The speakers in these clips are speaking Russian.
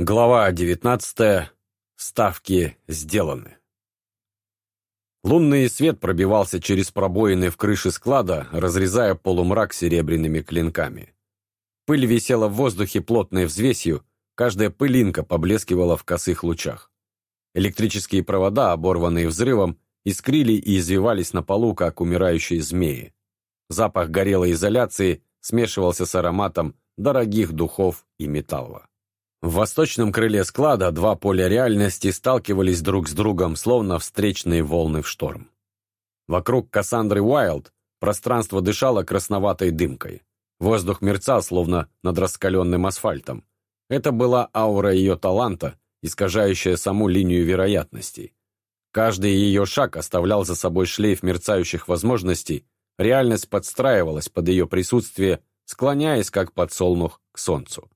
Глава 19. Ставки сделаны. Лунный свет пробивался через пробоины в крыше склада, разрезая полумрак серебряными клинками. Пыль висела в воздухе плотной взвесью, каждая пылинка поблескивала в косых лучах. Электрические провода, оборванные взрывом, искрили и извивались на полу, как умирающие змеи. Запах горелой изоляции смешивался с ароматом дорогих духов и металла. В восточном крыле склада два поля реальности сталкивались друг с другом, словно встречные волны в шторм. Вокруг Кассандры Уайлд пространство дышало красноватой дымкой. Воздух мерцал, словно над раскаленным асфальтом. Это была аура ее таланта, искажающая саму линию вероятностей. Каждый ее шаг оставлял за собой шлейф мерцающих возможностей, реальность подстраивалась под ее присутствие, склоняясь, как подсолнух, к солнцу.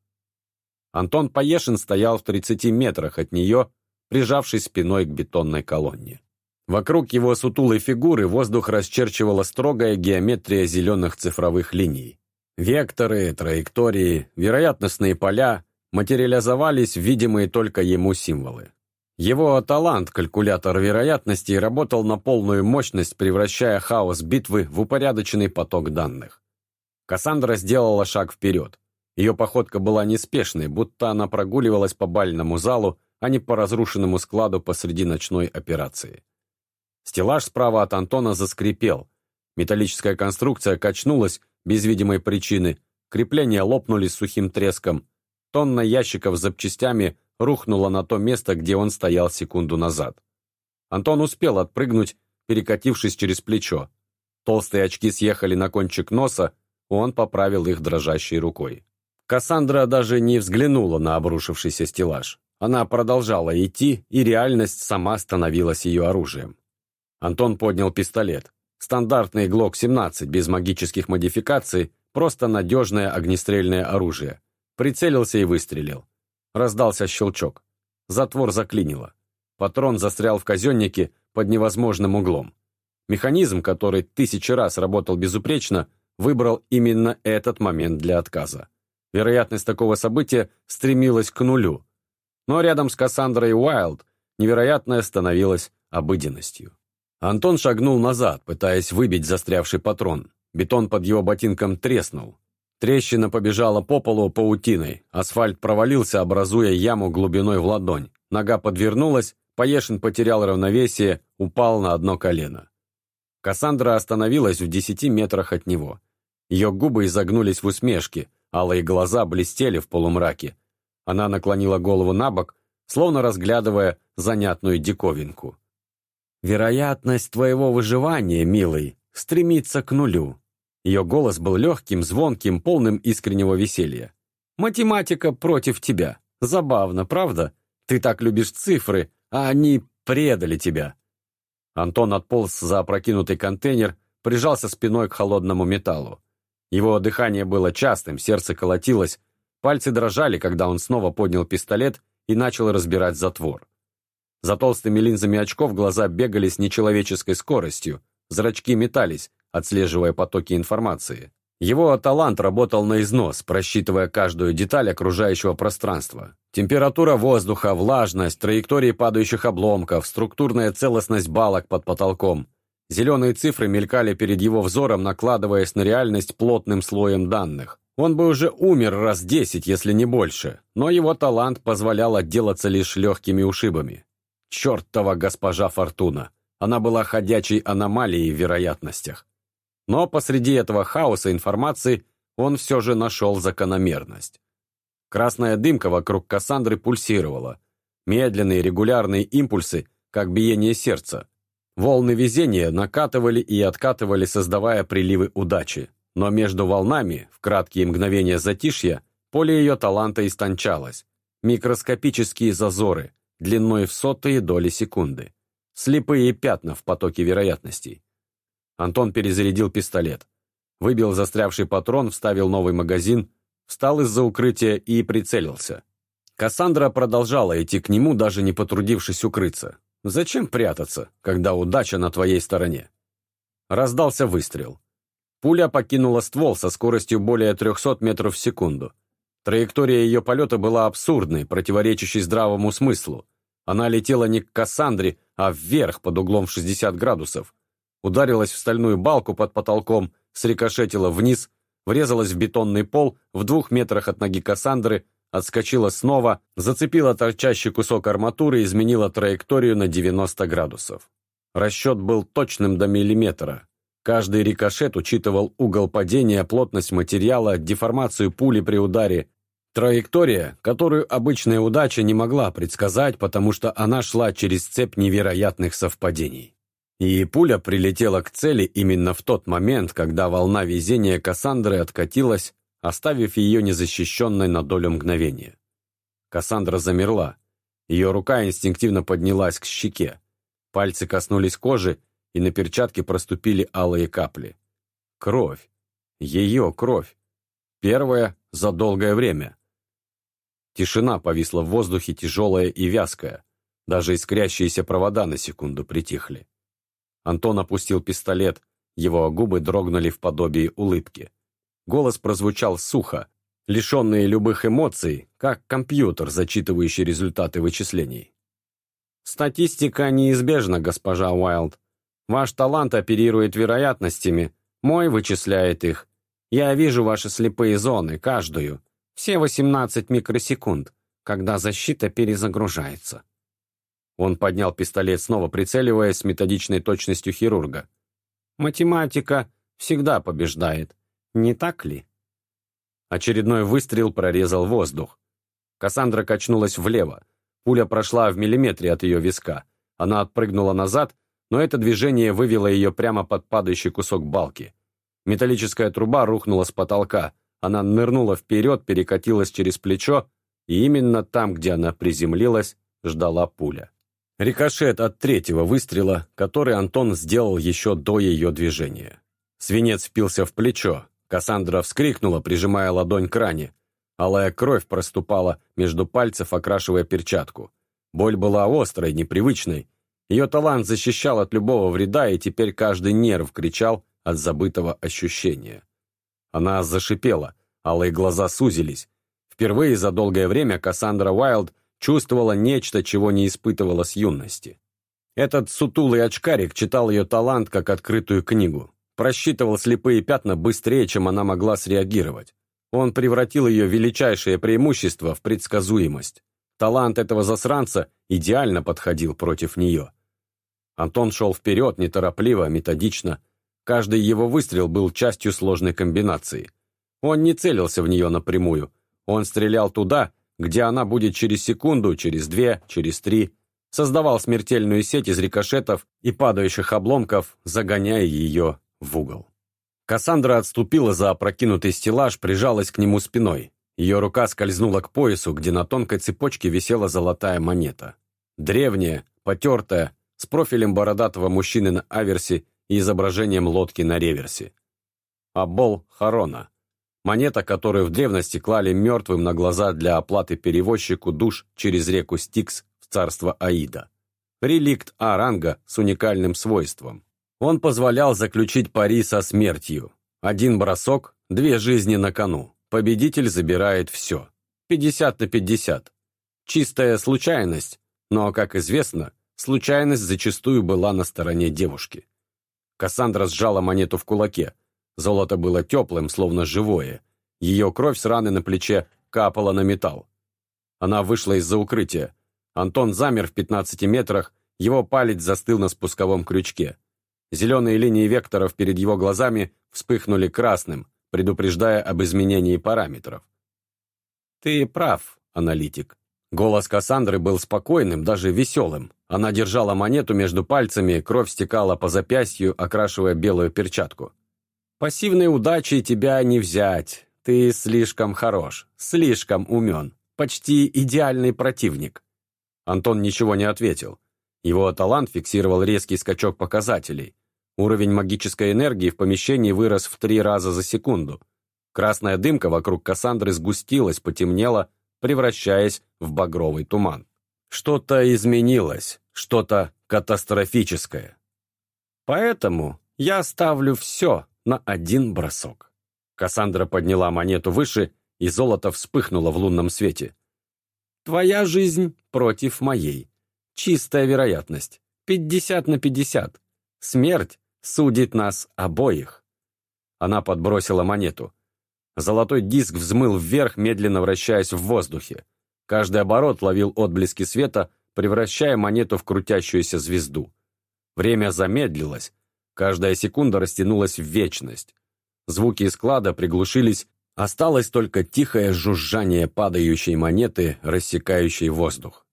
Антон Поешин стоял в 30 метрах от нее, прижавшись спиной к бетонной колонне. Вокруг его сутулой фигуры воздух расчерчивала строгая геометрия зеленых цифровых линий. Векторы, траектории, вероятностные поля материализовались в видимые только ему символы. Его талант, калькулятор вероятностей, работал на полную мощность, превращая хаос битвы в упорядоченный поток данных. Кассандра сделала шаг вперед. Ее походка была неспешной, будто она прогуливалась по бальному залу, а не по разрушенному складу посреди ночной операции. Стеллаж справа от Антона заскрипел. Металлическая конструкция качнулась без видимой причины, крепления лопнули с сухим треском. Тонна ящиков с запчастями рухнула на то место, где он стоял секунду назад. Антон успел отпрыгнуть, перекатившись через плечо. Толстые очки съехали на кончик носа, он поправил их дрожащей рукой. Кассандра даже не взглянула на обрушившийся стеллаж. Она продолжала идти, и реальность сама становилась ее оружием. Антон поднял пистолет. Стандартный ГЛОК-17, без магических модификаций, просто надежное огнестрельное оружие. Прицелился и выстрелил. Раздался щелчок. Затвор заклинило. Патрон застрял в казеннике под невозможным углом. Механизм, который тысячи раз работал безупречно, выбрал именно этот момент для отказа. Вероятность такого события стремилась к нулю. Но рядом с Кассандрой Уайлд невероятное становилось обыденностью. Антон шагнул назад, пытаясь выбить застрявший патрон. Бетон под его ботинком треснул. Трещина побежала по полу паутиной. Асфальт провалился, образуя яму глубиной в ладонь. Нога подвернулась, Поешин потерял равновесие, упал на одно колено. Кассандра остановилась в десяти метрах от него. Ее губы изогнулись в усмешке, Алые глаза блестели в полумраке. Она наклонила голову на бок, словно разглядывая занятную диковинку. «Вероятность твоего выживания, милый, стремится к нулю». Ее голос был легким, звонким, полным искреннего веселья. «Математика против тебя. Забавно, правда? Ты так любишь цифры, а они предали тебя». Антон отполз за опрокинутый контейнер, прижался спиной к холодному металлу. Его дыхание было частым, сердце колотилось, пальцы дрожали, когда он снова поднял пистолет и начал разбирать затвор. За толстыми линзами очков глаза бегали с нечеловеческой скоростью, зрачки метались, отслеживая потоки информации. Его талант работал на износ, просчитывая каждую деталь окружающего пространства. Температура воздуха, влажность, траектории падающих обломков, структурная целостность балок под потолком. Зеленые цифры мелькали перед его взором, накладываясь на реальность плотным слоем данных. Он бы уже умер раз десять, если не больше, но его талант позволял отделаться лишь легкими ушибами. Чертова госпожа Фортуна! Она была ходячей аномалией в вероятностях. Но посреди этого хаоса информации он все же нашел закономерность. Красная дымка вокруг Кассандры пульсировала. Медленные регулярные импульсы, как биение сердца. Волны везения накатывали и откатывали, создавая приливы удачи. Но между волнами, в краткие мгновения затишья, поле ее таланта истончалось. Микроскопические зазоры, длиной в сотые доли секунды. Слепые пятна в потоке вероятностей. Антон перезарядил пистолет. Выбил застрявший патрон, вставил новый магазин, встал из-за укрытия и прицелился. Кассандра продолжала идти к нему, даже не потрудившись укрыться. Зачем прятаться, когда удача на твоей стороне? Раздался выстрел. Пуля покинула ствол со скоростью более 300 метров в секунду. Траектория ее полета была абсурдной, противоречащей здравому смыслу. Она летела не к Кассандре, а вверх под углом в 60 градусов. Ударилась в стальную балку под потолком, срикошетила вниз, врезалась в бетонный пол в двух метрах от ноги Кассандры, отскочила снова, зацепила торчащий кусок арматуры и изменила траекторию на 90 градусов. Расчет был точным до миллиметра. Каждый рикошет учитывал угол падения, плотность материала, деформацию пули при ударе. Траектория, которую обычная удача не могла предсказать, потому что она шла через цепь невероятных совпадений. И пуля прилетела к цели именно в тот момент, когда волна везения Кассандры откатилась, оставив ее незащищенной на долю мгновения. Кассандра замерла. Ее рука инстинктивно поднялась к щеке. Пальцы коснулись кожи, и на перчатке проступили алые капли. Кровь. Ее кровь. Первая за долгое время. Тишина повисла в воздухе, тяжелая и вязкая. Даже искрящиеся провода на секунду притихли. Антон опустил пистолет, его губы дрогнули в подобии улыбки. Голос прозвучал сухо, лишенный любых эмоций, как компьютер, зачитывающий результаты вычислений. «Статистика неизбежна, госпожа Уайлд. Ваш талант оперирует вероятностями, мой вычисляет их. Я вижу ваши слепые зоны, каждую, все 18 микросекунд, когда защита перезагружается». Он поднял пистолет, снова прицеливаясь с методичной точностью хирурга. «Математика всегда побеждает, не так ли?» Очередной выстрел прорезал воздух. Кассандра качнулась влево. Пуля прошла в миллиметре от ее виска. Она отпрыгнула назад но это движение вывело ее прямо под падающий кусок балки. Металлическая труба рухнула с потолка, она нырнула вперед, перекатилась через плечо, и именно там, где она приземлилась, ждала пуля. Рикошет от третьего выстрела, который Антон сделал еще до ее движения. Свинец впился в плечо, Кассандра вскрикнула, прижимая ладонь к ране. Алая кровь проступала между пальцев, окрашивая перчатку. Боль была острой, непривычной, ее талант защищал от любого вреда, и теперь каждый нерв кричал от забытого ощущения. Она зашипела, алые глаза сузились. Впервые за долгое время Кассандра Уайлд чувствовала нечто, чего не испытывала с юности. Этот сутулый очкарик читал ее талант как открытую книгу, просчитывал слепые пятна быстрее, чем она могла среагировать. Он превратил ее величайшее преимущество в предсказуемость. Талант этого засранца идеально подходил против нее. Антон шел вперед, неторопливо, методично. Каждый его выстрел был частью сложной комбинации. Он не целился в нее напрямую. Он стрелял туда, где она будет через секунду, через две, через три. Создавал смертельную сеть из рикошетов и падающих обломков, загоняя ее в угол. Кассандра отступила за опрокинутый стеллаж, прижалась к нему спиной. Ее рука скользнула к поясу, где на тонкой цепочке висела золотая монета. Древняя, потертая, с профилем бородатого мужчины на аверсе и изображением лодки на реверсе. Абол Харона. Монета, которую в древности клали мертвым на глаза для оплаты перевозчику душ через реку Стикс в царство Аида. Реликт А-ранга с уникальным свойством. Он позволял заключить пари со смертью. Один бросок, две жизни на кону. Победитель забирает все. 50 на 50. Чистая случайность, но, как известно, Случайность зачастую была на стороне девушки. Кассандра сжала монету в кулаке. Золото было теплым, словно живое. Ее кровь с раны на плече капала на металл. Она вышла из-за укрытия. Антон замер в 15 метрах, его палец застыл на спусковом крючке. Зеленые линии векторов перед его глазами вспыхнули красным, предупреждая об изменении параметров. «Ты прав, аналитик. Голос Кассандры был спокойным, даже веселым. Она держала монету между пальцами, кровь стекала по запястью, окрашивая белую перчатку. «Пассивной удачей тебя не взять. Ты слишком хорош, слишком умен, почти идеальный противник». Антон ничего не ответил. Его талант фиксировал резкий скачок показателей. Уровень магической энергии в помещении вырос в три раза за секунду. Красная дымка вокруг Кассандры сгустилась, потемнела, превращаясь в багровый туман. Что-то изменилось, что-то катастрофическое. Поэтому я ставлю все на один бросок. Кассандра подняла монету выше, и золото вспыхнуло в лунном свете. «Твоя жизнь против моей. Чистая вероятность. Пятьдесят на пятьдесят. Смерть судит нас обоих». Она подбросила монету. Золотой диск взмыл вверх, медленно вращаясь в воздухе. Каждый оборот ловил отблески света, превращая монету в крутящуюся звезду. Время замедлилось, каждая секунда растянулась в вечность. Звуки из склада приглушились, осталось только тихое жужжание падающей монеты, рассекающей воздух.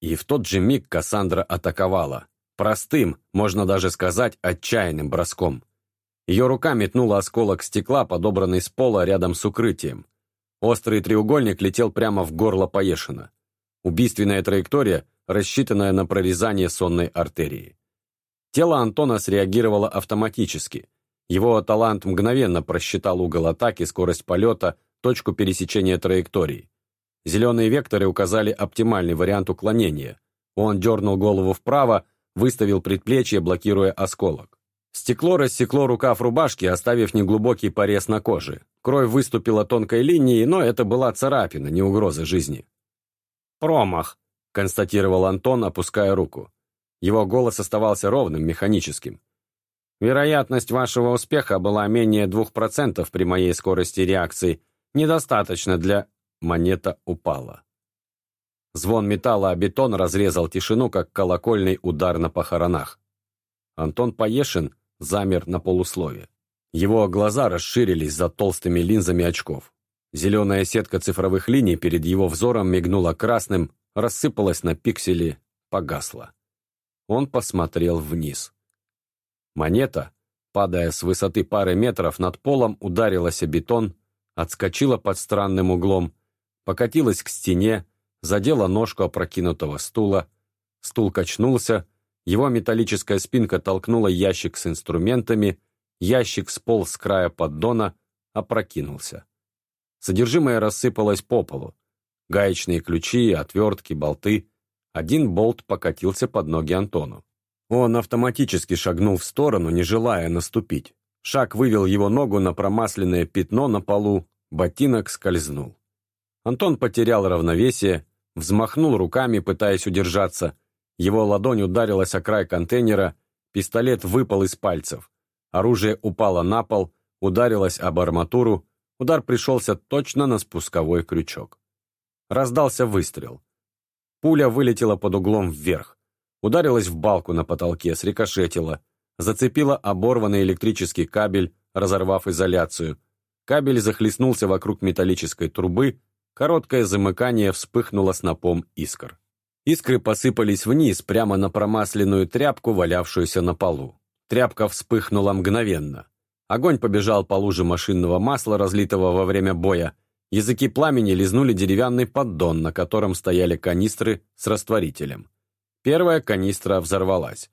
И в тот же миг Кассандра атаковала. Простым, можно даже сказать, отчаянным броском. Ее рука метнула осколок стекла, подобранный с пола рядом с укрытием. Острый треугольник летел прямо в горло Поешина. Убийственная траектория, рассчитанная на прорезание сонной артерии. Тело Антона среагировало автоматически. Его талант мгновенно просчитал угол атаки, скорость полета, точку пересечения траектории. Зеленые векторы указали оптимальный вариант уклонения. Он дернул голову вправо, выставил предплечье, блокируя осколок. Стекло рассекло рукав рубашки, оставив неглубокий порез на коже. Кровь выступила тонкой линией, но это была царапина, не угроза жизни. «Промах», — констатировал Антон, опуская руку. Его голос оставался ровным, механическим. «Вероятность вашего успеха была менее двух процентов при моей скорости реакции. Недостаточно для...» Монета упала. Звон металла о бетон разрезал тишину, как колокольный удар на похоронах. Антон Поешин замер на полуслове. Его глаза расширились за толстыми линзами очков. Зеленая сетка цифровых линий перед его взором мигнула красным, рассыпалась на пиксели, погасла. Он посмотрел вниз. Монета, падая с высоты пары метров над полом, ударилась о бетон, отскочила под странным углом, покатилась к стене, задела ножку опрокинутого стула. Стул качнулся, его металлическая спинка толкнула ящик с инструментами, ящик сполз с края поддона, опрокинулся. Содержимое рассыпалось по полу. Гаечные ключи, отвертки, болты. Один болт покатился под ноги Антону. Он автоматически шагнул в сторону, не желая наступить. Шаг вывел его ногу на промасленное пятно на полу, ботинок скользнул. Антон потерял равновесие, взмахнул руками, пытаясь удержаться, его ладонь ударилась о край контейнера, пистолет выпал из пальцев. Оружие упало на пол, ударилось об арматуру, удар пришелся точно на спусковой крючок. Раздался выстрел. Пуля вылетела под углом вверх, ударилась в балку на потолке, срикошетила, зацепила оборванный электрический кабель, разорвав изоляцию. Кабель захлестнулся вокруг металлической трубы, короткое замыкание вспыхнуло снопом искр. Искры посыпались вниз, прямо на промасленную тряпку, валявшуюся на полу. Тряпка вспыхнула мгновенно. Огонь побежал по луже машинного масла, разлитого во время боя. Языки пламени лизнули деревянный поддон, на котором стояли канистры с растворителем. Первая канистра взорвалась.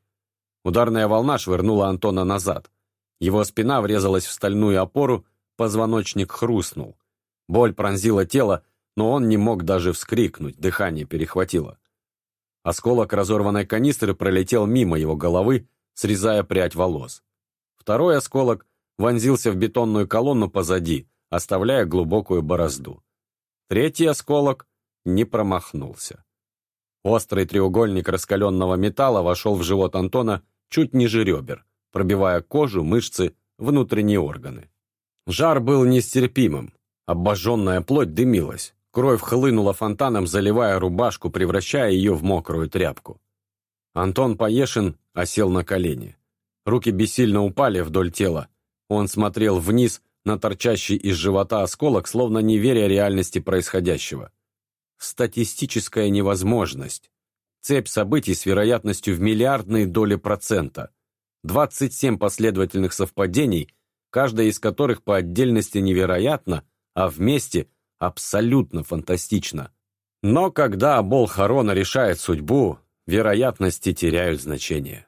Ударная волна швырнула Антона назад. Его спина врезалась в стальную опору, позвоночник хрустнул. Боль пронзила тело, но он не мог даже вскрикнуть, дыхание перехватило. Осколок разорванной канистры пролетел мимо его головы, срезая прядь волос. Второй осколок вонзился в бетонную колонну позади, оставляя глубокую борозду. Третий осколок не промахнулся. Острый треугольник раскаленного металла вошел в живот Антона чуть ниже ребер, пробивая кожу, мышцы, внутренние органы. Жар был нестерпимым. Обожженная плоть дымилась. Кровь хлынула фонтаном, заливая рубашку, превращая ее в мокрую тряпку. Антон Поешин осел на колени. Руки бессильно упали вдоль тела. Он смотрел вниз на торчащий из живота осколок, словно не веря реальности происходящего. Статистическая невозможность. Цепь событий с вероятностью в миллиардные доли процента. 27 последовательных совпадений, каждая из которых по отдельности невероятна, а вместе абсолютно фантастично. Но когда Абол Харона решает судьбу, вероятности теряют значение.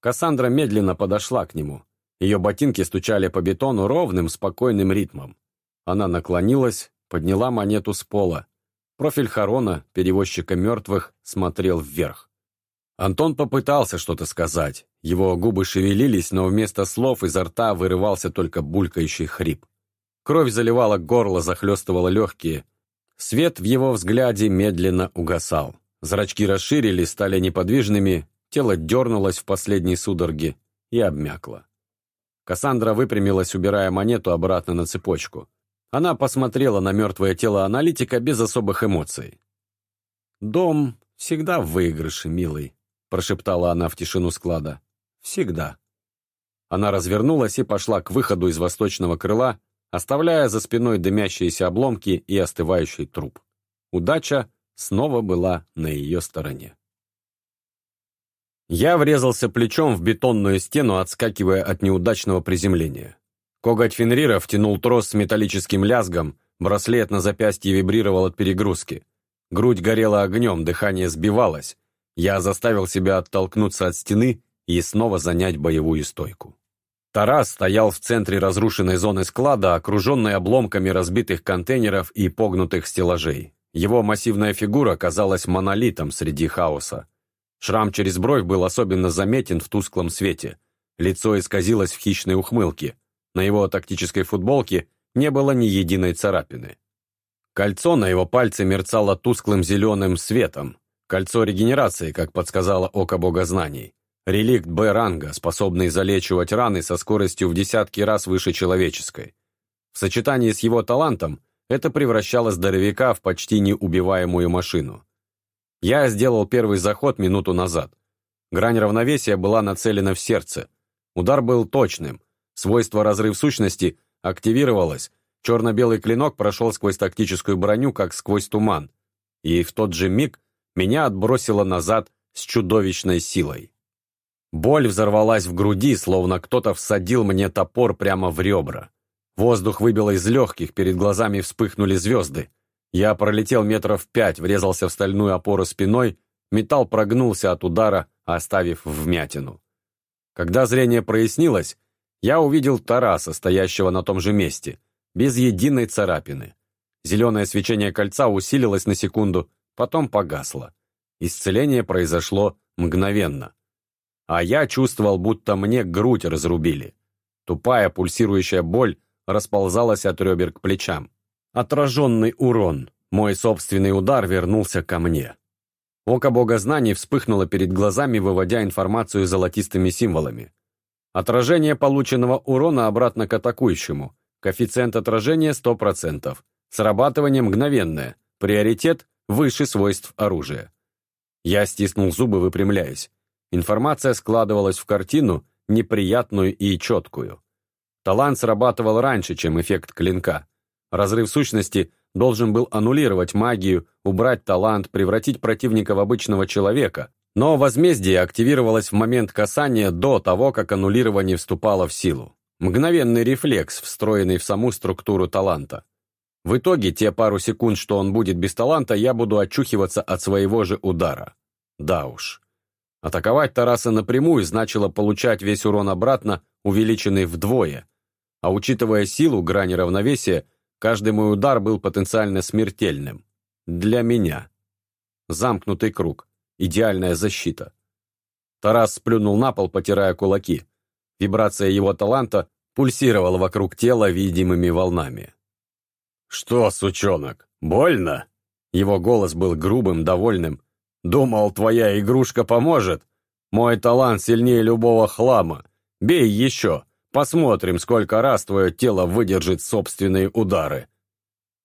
Кассандра медленно подошла к нему. Ее ботинки стучали по бетону ровным, спокойным ритмом. Она наклонилась, подняла монету с пола. Профиль Харона, перевозчика мертвых, смотрел вверх. Антон попытался что-то сказать. Его губы шевелились, но вместо слов изо рта вырывался только булькающий хрип. Кровь заливала горло, захлестывала легкие. Свет в его взгляде медленно угасал. Зрачки расширились, стали неподвижными, тело дернулось в последней судороге и обмякло. Кассандра выпрямилась, убирая монету обратно на цепочку. Она посмотрела на мертвое тело аналитика без особых эмоций. «Дом всегда в выигрыше, милый», — прошептала она в тишину склада. «Всегда». Она развернулась и пошла к выходу из восточного крыла, оставляя за спиной дымящиеся обломки и остывающий труп. Удача снова была на ее стороне. Я врезался плечом в бетонную стену, отскакивая от неудачного приземления. Коготь Фенрира втянул трос с металлическим лязгом, браслет на запястье вибрировал от перегрузки. Грудь горела огнем, дыхание сбивалось. Я заставил себя оттолкнуться от стены и снова занять боевую стойку. Тарас стоял в центре разрушенной зоны склада, окруженной обломками разбитых контейнеров и погнутых стеллажей. Его массивная фигура казалась монолитом среди хаоса. Шрам через бровь был особенно заметен в тусклом свете. Лицо исказилось в хищной ухмылке. На его тактической футболке не было ни единой царапины. Кольцо на его пальце мерцало тусклым зеленым светом. Кольцо регенерации, как подсказало око богознаний. Реликт Б-ранга, способный залечивать раны со скоростью в десятки раз выше человеческой. В сочетании с его талантом это превращало здоровяка в почти неубиваемую машину. Я сделал первый заход минуту назад. Грань равновесия была нацелена в сердце. Удар был точным. Свойство разрыв сущности активировалось. Черно-белый клинок прошел сквозь тактическую броню, как сквозь туман. И в тот же миг меня отбросило назад с чудовищной силой. Боль взорвалась в груди, словно кто-то всадил мне топор прямо в ребра. Воздух выбило из легких, перед глазами вспыхнули звезды. Я пролетел метров пять, врезался в стальную опору спиной, металл прогнулся от удара, оставив вмятину. Когда зрение прояснилось, я увидел Тараса, стоящего на том же месте, без единой царапины. Зеленое свечение кольца усилилось на секунду, потом погасло. Исцеление произошло мгновенно а я чувствовал, будто мне грудь разрубили. Тупая пульсирующая боль расползалась от ребер к плечам. Отраженный урон. Мой собственный удар вернулся ко мне. Око бога знаний вспыхнуло перед глазами, выводя информацию золотистыми символами. Отражение полученного урона обратно к атакующему. Коэффициент отражения 100%. Срабатывание мгновенное. Приоритет выше свойств оружия. Я стиснул зубы, выпрямляясь. Информация складывалась в картину, неприятную и четкую. Талант срабатывал раньше, чем эффект клинка. Разрыв сущности должен был аннулировать магию, убрать талант, превратить противника в обычного человека, но возмездие активировалось в момент касания до того, как аннулирование вступало в силу. Мгновенный рефлекс, встроенный в саму структуру таланта. В итоге, те пару секунд, что он будет без таланта, я буду очухиваться от своего же удара. Да уж. Атаковать Тараса напрямую значило получать весь урон обратно, увеличенный вдвое. А учитывая силу грани равновесия, каждый мой удар был потенциально смертельным. Для меня. Замкнутый круг. Идеальная защита. Тарас сплюнул на пол, потирая кулаки. Вибрация его таланта пульсировала вокруг тела видимыми волнами. «Что, сучонок, больно?» Его голос был грубым, довольным, Думал, твоя игрушка поможет? Мой талант сильнее любого хлама. Бей еще. Посмотрим, сколько раз твое тело выдержит собственные удары.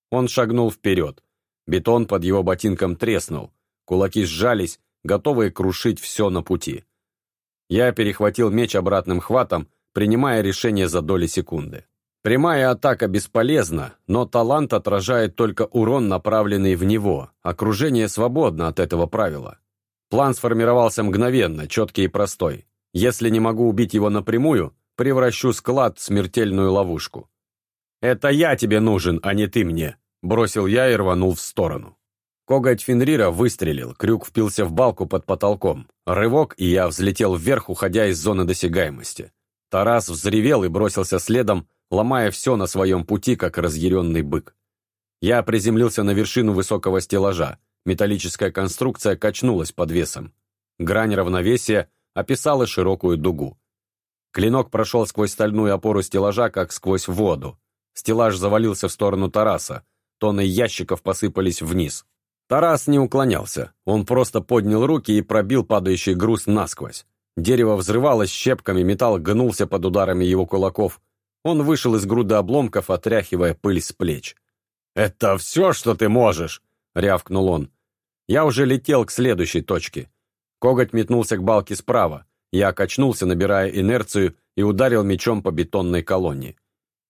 Он шагнул вперед. Бетон под его ботинком треснул. Кулаки сжались, готовые крушить все на пути. Я перехватил меч обратным хватом, принимая решение за доли секунды. Прямая атака бесполезна, но талант отражает только урон, направленный в него. Окружение свободно от этого правила. План сформировался мгновенно, четкий и простой. Если не могу убить его напрямую, превращу склад в смертельную ловушку. «Это я тебе нужен, а не ты мне», — бросил я и рванул в сторону. Коготь Фенрира выстрелил, крюк впился в балку под потолком. Рывок, и я взлетел вверх, уходя из зоны досягаемости. Тарас взревел и бросился следом, ломая все на своем пути, как разъяренный бык. Я приземлился на вершину высокого стеллажа. Металлическая конструкция качнулась под весом. Грань равновесия описала широкую дугу. Клинок прошел сквозь стальную опору стеллажа, как сквозь воду. Стеллаж завалился в сторону Тараса. Тонны ящиков посыпались вниз. Тарас не уклонялся. Он просто поднял руки и пробил падающий груз насквозь. Дерево взрывалось щепками, металл гнулся под ударами его кулаков. Он вышел из груды обломков, отряхивая пыль с плеч. «Это все, что ты можешь!» — рявкнул он. Я уже летел к следующей точке. Коготь метнулся к балке справа. Я качнулся, набирая инерцию, и ударил мечом по бетонной колонне.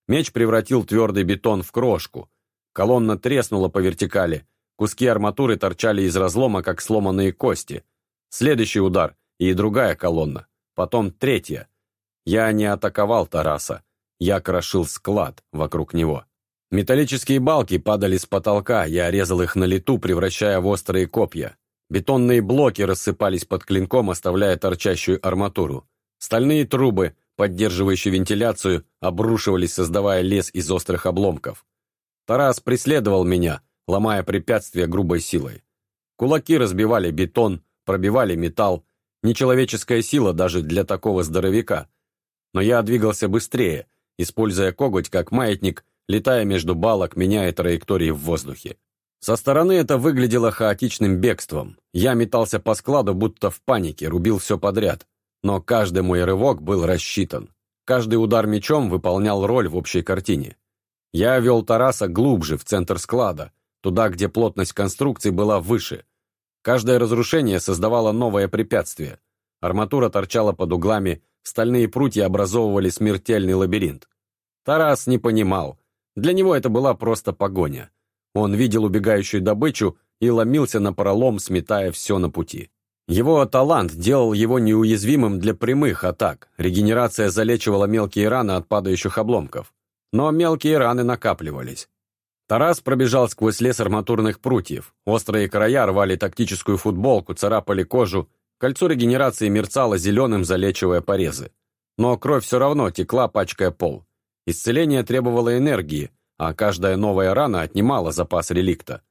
Меч превратил твердый бетон в крошку. Колонна треснула по вертикали. Куски арматуры торчали из разлома, как сломанные кости. Следующий удар, и другая колонна. Потом третья. Я не атаковал Тараса. Я крошил склад вокруг него. Металлические балки падали с потолка, я резал их на лету, превращая в острые копья. Бетонные блоки рассыпались под клинком, оставляя торчащую арматуру. Стальные трубы, поддерживающие вентиляцию, обрушивались, создавая лес из острых обломков. Тарас преследовал меня, ломая препятствия грубой силой. Кулаки разбивали бетон, пробивали металл. Нечеловеческая сила даже для такого здоровяка. Но я двигался быстрее, используя коготь как маятник, летая между балок, меняя траектории в воздухе. Со стороны это выглядело хаотичным бегством. Я метался по складу, будто в панике, рубил все подряд. Но каждый мой рывок был рассчитан. Каждый удар мечом выполнял роль в общей картине. Я вел Тараса глубже, в центр склада, туда, где плотность конструкций была выше. Каждое разрушение создавало новое препятствие. Арматура торчала под углами, стальные прутья образовывали смертельный лабиринт. Тарас не понимал. Для него это была просто погоня. Он видел убегающую добычу и ломился на пролом, сметая все на пути. Его талант делал его неуязвимым для прямых атак. Регенерация залечивала мелкие раны от падающих обломков. Но мелкие раны накапливались. Тарас пробежал сквозь лес арматурных прутьев. Острые края рвали тактическую футболку, царапали кожу. Кольцо регенерации мерцало зеленым, залечивая порезы. Но кровь все равно текла, пачкая пол. Исцеление требовало энергии, а каждая новая рана отнимала запас реликта.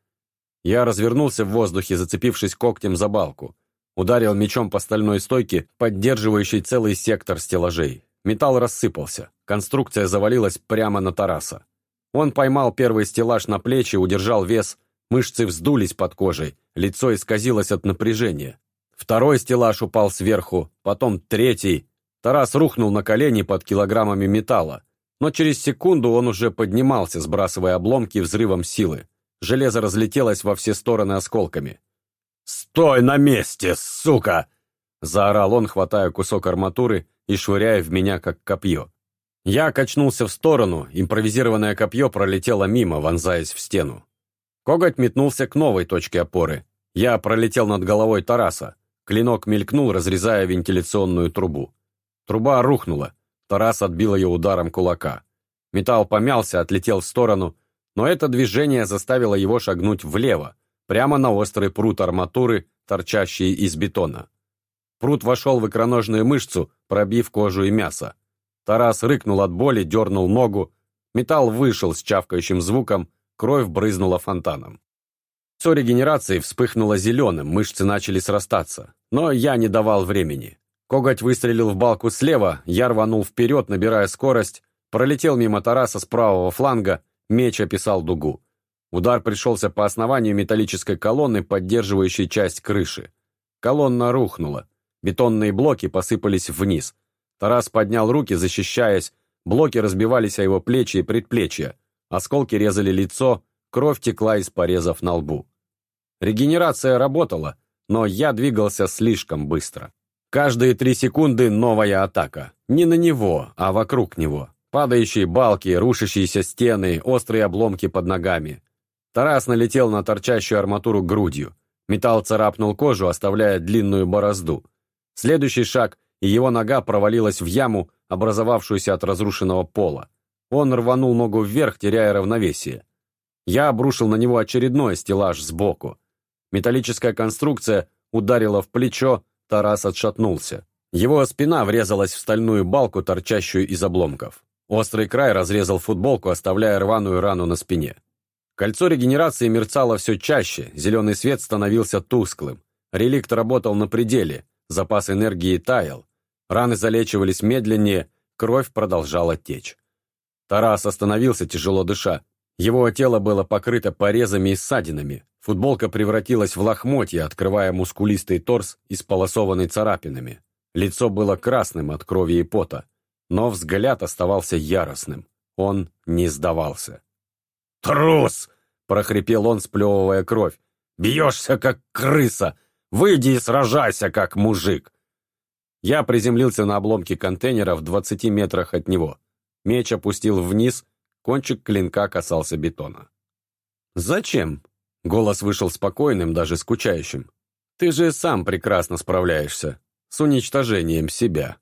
Я развернулся в воздухе, зацепившись когтем за балку. Ударил мечом по стальной стойке, поддерживающей целый сектор стеллажей. Металл рассыпался. Конструкция завалилась прямо на Тараса. Он поймал первый стеллаж на плечи, удержал вес, мышцы вздулись под кожей, лицо исказилось от напряжения. Второй стеллаж упал сверху, потом третий. Тарас рухнул на колени под килограммами металла. Но через секунду он уже поднимался, сбрасывая обломки взрывом силы. Железо разлетелось во все стороны осколками. «Стой на месте, сука!» Заорал он, хватая кусок арматуры и швыряя в меня, как копье. Я качнулся в сторону, импровизированное копье пролетело мимо, вонзаясь в стену. Коготь метнулся к новой точке опоры. Я пролетел над головой Тараса. Клинок мелькнул, разрезая вентиляционную трубу. Труба рухнула. Тарас отбил ее ударом кулака. Металл помялся, отлетел в сторону, но это движение заставило его шагнуть влево, прямо на острый прут арматуры, торчащий из бетона. Прут вошел в икроножную мышцу, пробив кожу и мясо. Тарас рыкнул от боли, дернул ногу. Металл вышел с чавкающим звуком, кровь брызнула фонтаном. Все регенерации вспыхнуло зеленым, мышцы начали срастаться. Но я не давал времени. Коготь выстрелил в балку слева, я рванул вперед, набирая скорость, пролетел мимо Тараса с правого фланга, меч описал дугу. Удар пришелся по основанию металлической колонны, поддерживающей часть крыши. Колонна рухнула. Бетонные блоки посыпались вниз. Тарас поднял руки, защищаясь. Блоки разбивались о его плечи и предплечья. Осколки резали лицо, кровь текла из порезов на лбу. Регенерация работала, но я двигался слишком быстро. Каждые три секунды новая атака. Не на него, а вокруг него. Падающие балки, рушащиеся стены, острые обломки под ногами. Тарас налетел на торчащую арматуру грудью. Металл царапнул кожу, оставляя длинную борозду. Следующий шаг, и его нога провалилась в яму, образовавшуюся от разрушенного пола. Он рванул ногу вверх, теряя равновесие. Я обрушил на него очередной стеллаж сбоку. Металлическая конструкция ударила в плечо, Тарас отшатнулся. Его спина врезалась в стальную балку, торчащую из обломков. Острый край разрезал футболку, оставляя рваную рану на спине. Кольцо регенерации мерцало все чаще, зеленый свет становился тусклым. Реликт работал на пределе, запас энергии таял. Раны залечивались медленнее, кровь продолжала течь. Тарас остановился, тяжело дыша. Его тело было покрыто порезами и ссадинами. Футболка превратилась в лохмотье, открывая мускулистый торс, исполосованный царапинами. Лицо было красным от крови и пота, но взгляд оставался яростным. Он не сдавался. «Трус!» — прохрипел он, сплевывая кровь. «Бьешься, как крыса! Выйди и сражайся, как мужик!» Я приземлился на обломке контейнера в двадцати метрах от него. Меч опустил вниз, кончик клинка касался бетона. «Зачем?» — голос вышел спокойным, даже скучающим. «Ты же сам прекрасно справляешься с уничтожением себя».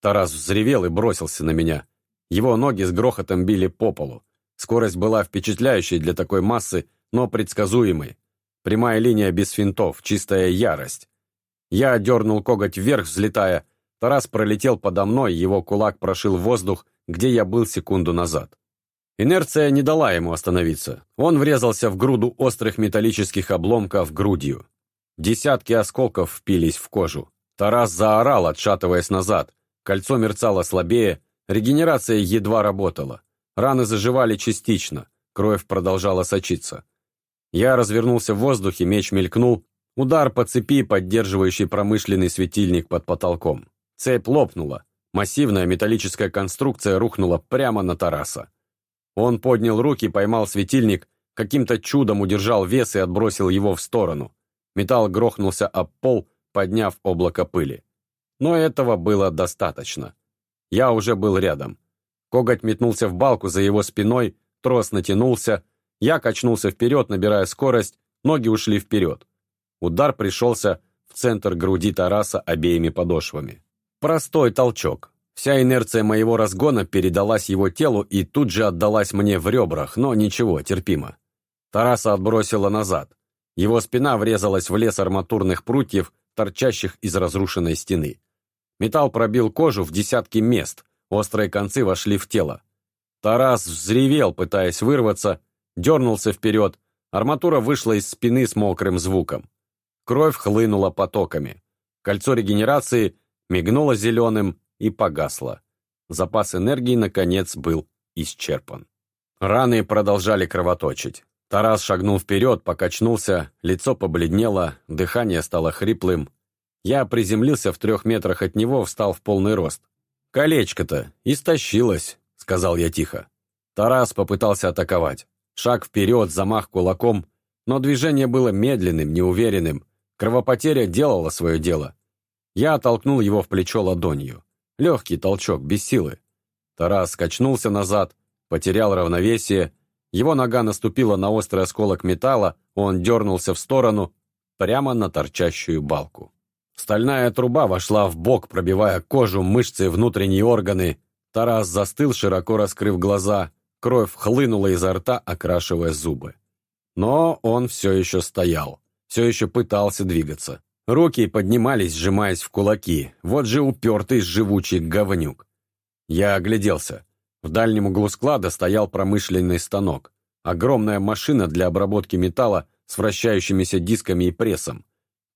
Тарас взревел и бросился на меня. Его ноги с грохотом били по полу. Скорость была впечатляющей для такой массы, но предсказуемой. Прямая линия без финтов, чистая ярость. Я дернул коготь вверх, взлетая. Тарас пролетел подо мной, его кулак прошил воздух, где я был секунду назад. Инерция не дала ему остановиться. Он врезался в груду острых металлических обломков грудью. Десятки осколков впились в кожу. Тарас заорал, отшатываясь назад. Кольцо мерцало слабее, регенерация едва работала. Раны заживали частично, кровь продолжала сочиться. Я развернулся в воздухе, меч мелькнул, удар по цепи, поддерживающий промышленный светильник под потолком. Цепь лопнула, массивная металлическая конструкция рухнула прямо на Тараса. Он поднял руки, поймал светильник, каким-то чудом удержал вес и отбросил его в сторону. Металл грохнулся об пол, подняв облако пыли. Но этого было достаточно. Я уже был рядом. Коготь метнулся в балку за его спиной, трос натянулся. Я качнулся вперед, набирая скорость, ноги ушли вперед. Удар пришелся в центр груди Тараса обеими подошвами. Простой толчок. Вся инерция моего разгона передалась его телу и тут же отдалась мне в ребрах, но ничего, терпимо. Тараса отбросило назад. Его спина врезалась в лес арматурных прутьев, торчащих из разрушенной стены. Металл пробил кожу в десятки мест, Острые концы вошли в тело. Тарас взревел, пытаясь вырваться, дернулся вперед. Арматура вышла из спины с мокрым звуком. Кровь хлынула потоками. Кольцо регенерации мигнуло зеленым и погасло. Запас энергии, наконец, был исчерпан. Раны продолжали кровоточить. Тарас шагнул вперед, покачнулся, лицо побледнело, дыхание стало хриплым. Я приземлился в трех метрах от него, встал в полный рост. «Колечко-то истощилось», — сказал я тихо. Тарас попытался атаковать. Шаг вперед, замах кулаком, но движение было медленным, неуверенным. Кровопотеря делала свое дело. Я оттолкнул его в плечо ладонью. Легкий толчок, без силы. Тарас скачнулся назад, потерял равновесие. Его нога наступила на острый осколок металла, он дернулся в сторону, прямо на торчащую балку. Стальная труба вошла в бок, пробивая кожу, мышцы, внутренние органы. Тарас застыл, широко раскрыв глаза. Кровь хлынула изо рта, окрашивая зубы. Но он все еще стоял, все еще пытался двигаться. Руки поднимались, сжимаясь в кулаки. Вот же упертый живучий говнюк. Я огляделся. В дальнем углу склада стоял промышленный станок. Огромная машина для обработки металла с вращающимися дисками и прессом.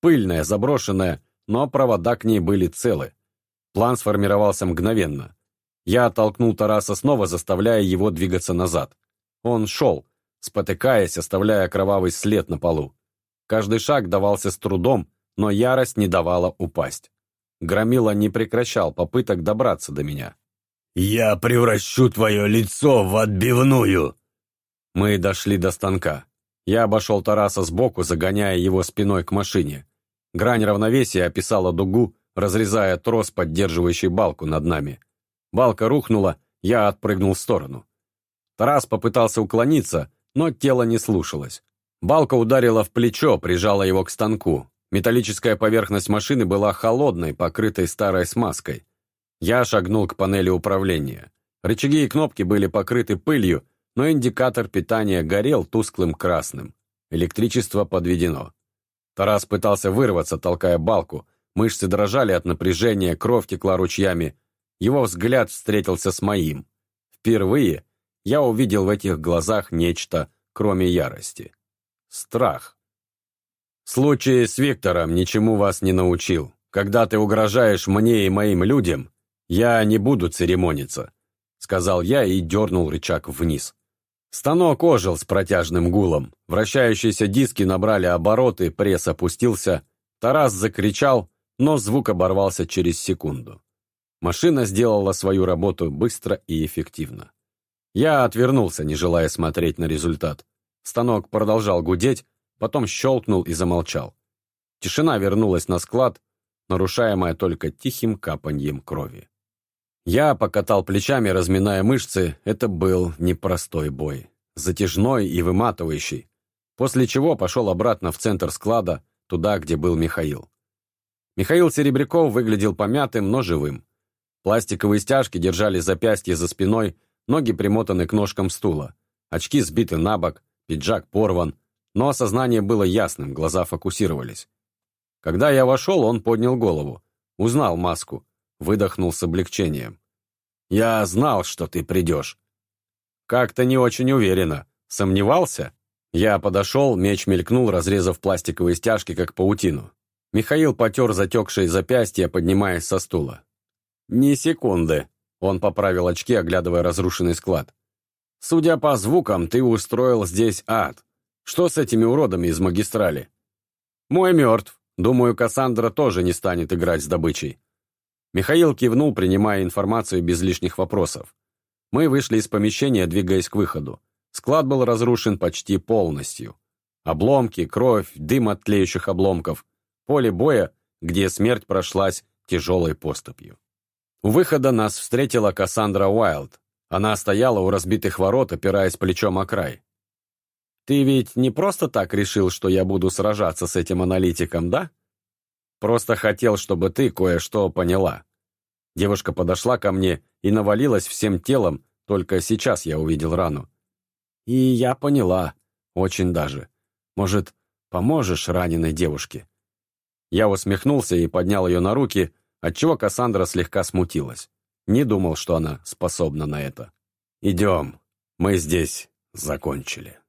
Пыльная, заброшенная, но провода к ней были целы. План сформировался мгновенно. Я оттолкнул Тараса снова, заставляя его двигаться назад. Он шел, спотыкаясь, оставляя кровавый след на полу. Каждый шаг давался с трудом, но ярость не давала упасть. Громила не прекращал попыток добраться до меня. «Я превращу твое лицо в отбивную!» Мы дошли до станка. Я обошел Тараса сбоку, загоняя его спиной к машине. Грань равновесия описала дугу, разрезая трос, поддерживающий балку над нами. Балка рухнула, я отпрыгнул в сторону. Тарас попытался уклониться, но тело не слушалось. Балка ударила в плечо, прижала его к станку. Металлическая поверхность машины была холодной, покрытой старой смазкой. Я шагнул к панели управления. Рычаги и кнопки были покрыты пылью, но индикатор питания горел тусклым красным. Электричество подведено. Тарас пытался вырваться, толкая балку. Мышцы дрожали от напряжения, кровь текла ручьями. Его взгляд встретился с моим. Впервые я увидел в этих глазах нечто, кроме ярости. Страх. Случай с Виктором ничему вас не научил. Когда ты угрожаешь мне и моим людям, я не буду церемониться. сказал я и дернул рычаг вниз. Станок ожил с протяжным гулом. Вращающиеся диски набрали обороты, пресс опустился. Тарас закричал, но звук оборвался через секунду. Машина сделала свою работу быстро и эффективно. Я отвернулся, не желая смотреть на результат. Станок продолжал гудеть, потом щелкнул и замолчал. Тишина вернулась на склад, нарушаемая только тихим капаньем крови. Я покатал плечами, разминая мышцы. Это был непростой бой. Затяжной и выматывающий. После чего пошел обратно в центр склада, туда, где был Михаил. Михаил Серебряков выглядел помятым, но живым. Пластиковые стяжки держали запястье за спиной, ноги примотаны к ножкам стула. Очки сбиты на бок, пиджак порван, но осознание было ясным, глаза фокусировались. Когда я вошел, он поднял голову, узнал маску, выдохнул с облегчением. «Я знал, что ты придешь». «Как-то не очень уверенно. Сомневался?» Я подошел, меч мелькнул, разрезав пластиковые стяжки, как паутину. Михаил потер затекшие запястья, поднимаясь со стула. «Ни секунды», — он поправил очки, оглядывая разрушенный склад. «Судя по звукам, ты устроил здесь ад. Что с этими уродами из магистрали?» «Мой мертв. Думаю, Кассандра тоже не станет играть с добычей. Михаил кивнул, принимая информацию без лишних вопросов. Мы вышли из помещения, двигаясь к выходу. Склад был разрушен почти полностью. Обломки, кровь, дым от тлеющих обломков. Поле боя, где смерть прошлась тяжелой поступью. У выхода нас встретила Кассандра Уайлд. Она стояла у разбитых ворот, опираясь плечом о край. «Ты ведь не просто так решил, что я буду сражаться с этим аналитиком, да?» Просто хотел, чтобы ты кое-что поняла». Девушка подошла ко мне и навалилась всем телом, только сейчас я увидел рану. «И я поняла. Очень даже. Может, поможешь раненой девушке?» Я усмехнулся и поднял ее на руки, отчего Кассандра слегка смутилась. Не думал, что она способна на это. «Идем. Мы здесь закончили».